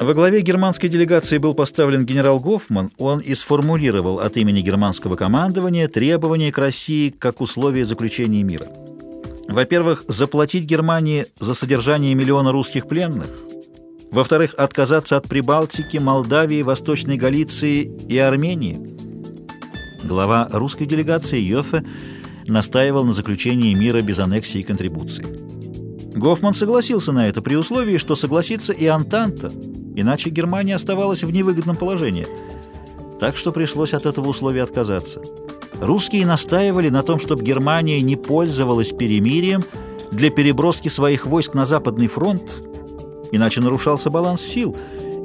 Во главе германской делегации был поставлен генерал Гофман. Он и сформулировал от имени германского командования требования к России как условие заключения мира. Во-первых, заплатить Германии за содержание миллиона русских пленных. Во-вторых, отказаться от Прибалтики, Молдавии, Восточной Галиции и Армении. Глава русской делегации Йоффе настаивал на заключении мира без аннексии и контрибуции. Гофман согласился на это при условии, что согласится и Антанта, иначе Германия оставалась в невыгодном положении. Так что пришлось от этого условия отказаться. Русские настаивали на том, чтобы Германия не пользовалась перемирием для переброски своих войск на Западный фронт, иначе нарушался баланс сил,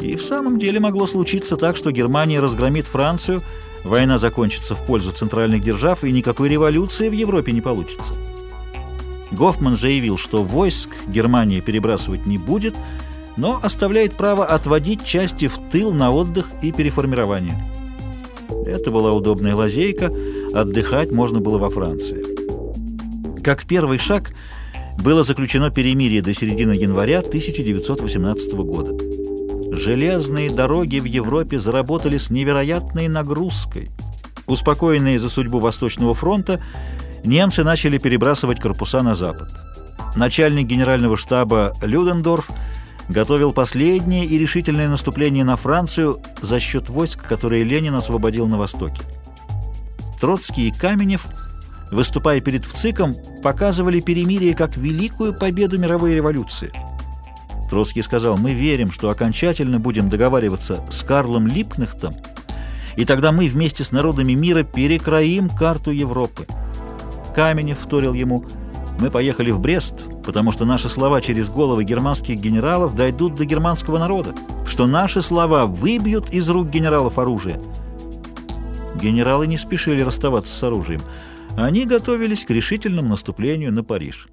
и в самом деле могло случиться так, что Германия разгромит Францию, война закончится в пользу центральных держав, и никакой революции в Европе не получится. Гофман заявил, что войск Германия перебрасывать не будет, но оставляет право отводить части в тыл на отдых и переформирование. Это была удобная лазейка, отдыхать можно было во Франции. Как первый шаг было заключено перемирие до середины января 1918 года. Железные дороги в Европе заработали с невероятной нагрузкой. Успокоенные за судьбу Восточного фронта, немцы начали перебрасывать корпуса на запад. Начальник генерального штаба Людендорф готовил последнее и решительное наступление на Францию за счет войск, которые Ленин освободил на Востоке. Троцкий и Каменев, выступая перед ВЦИКом, показывали перемирие как великую победу мировой революции. Троцкий сказал, мы верим, что окончательно будем договариваться с Карлом Липкнехтом, и тогда мы вместе с народами мира перекроим карту Европы. Каменев вторил ему, мы поехали в Брест, потому что наши слова через головы германских генералов дойдут до германского народа, что наши слова выбьют из рук генералов оружие. Генералы не спешили расставаться с оружием. Они готовились к решительному наступлению на Париж.